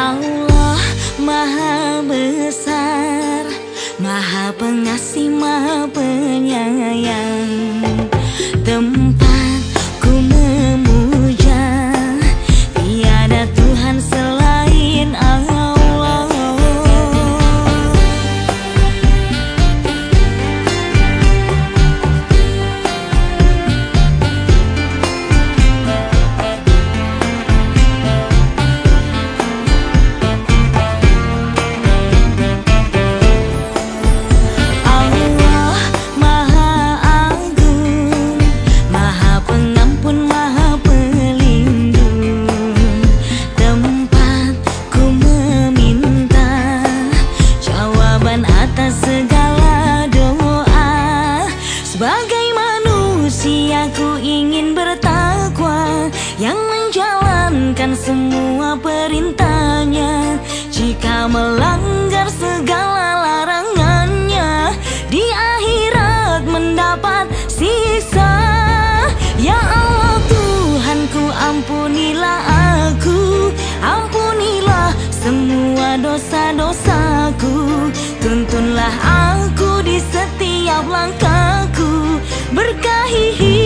Allah maha besar Maha pengasih maha penyayang. Tempat menjalankan semua perintahnya. Jika melanggar segala larangannya Di akhirat mendapat sisa Ya Allah Tuhanku ampunilah aku. Ampunilah semua dosa-dosaku. Tuntunlah aku di setiap langkahku. Berkahi